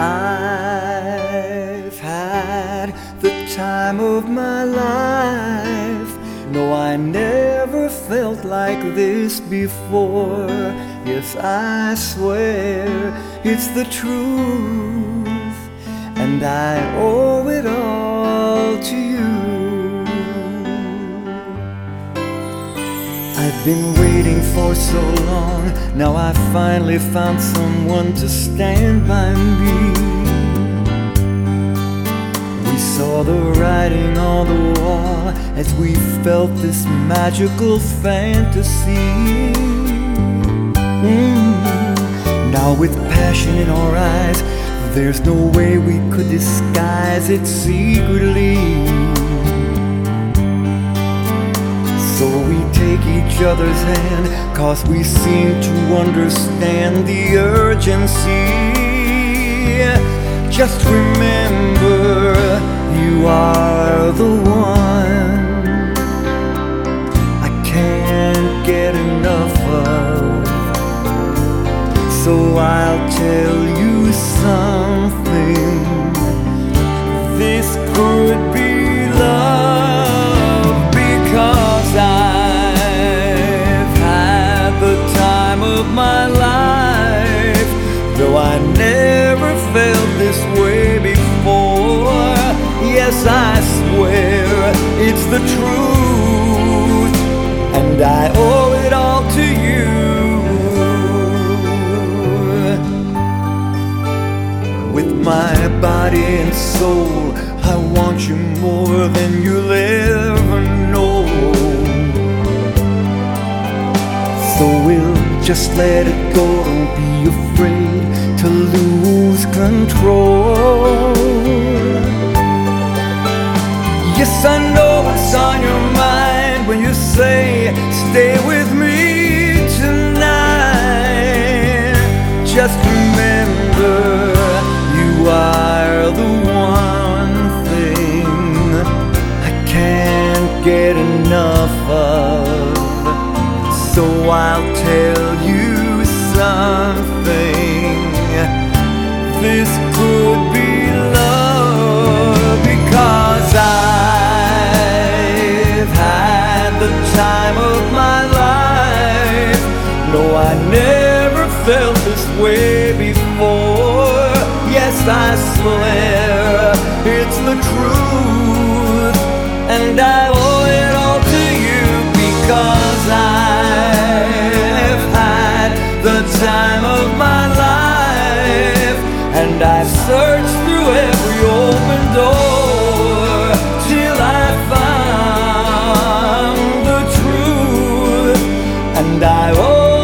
I've had the time of my life. No, I never felt like this before. Yes, I swear it's the truth, and I owe it all to you. I've been waiting for so long. Now I finally found someone to stand by me. We saw the writing on the wall as we felt this magical fantasy. Mm. Now, with passion in our eyes, there's no way we could disguise it secretly. Each other's hand, cause we seem to understand the urgency. Just remember, you are the one I can't get enough of. So I'll tell you something. I swear it's the truth, and I owe it all to you. With my body and soul, I want you more than you'll ever know. So we'll just let it go, don't be afraid to lose control. Yes, I know what's on your mind when you say, Stay with me tonight. Just remember, you are the one thing I can't get enough of. So I'll tell you something. No, I never felt this way before. Yes, I swear it's the truth, and I owe it all to you because I've had the time of my life, and I've searched through every open door till I found the truth, and I owe.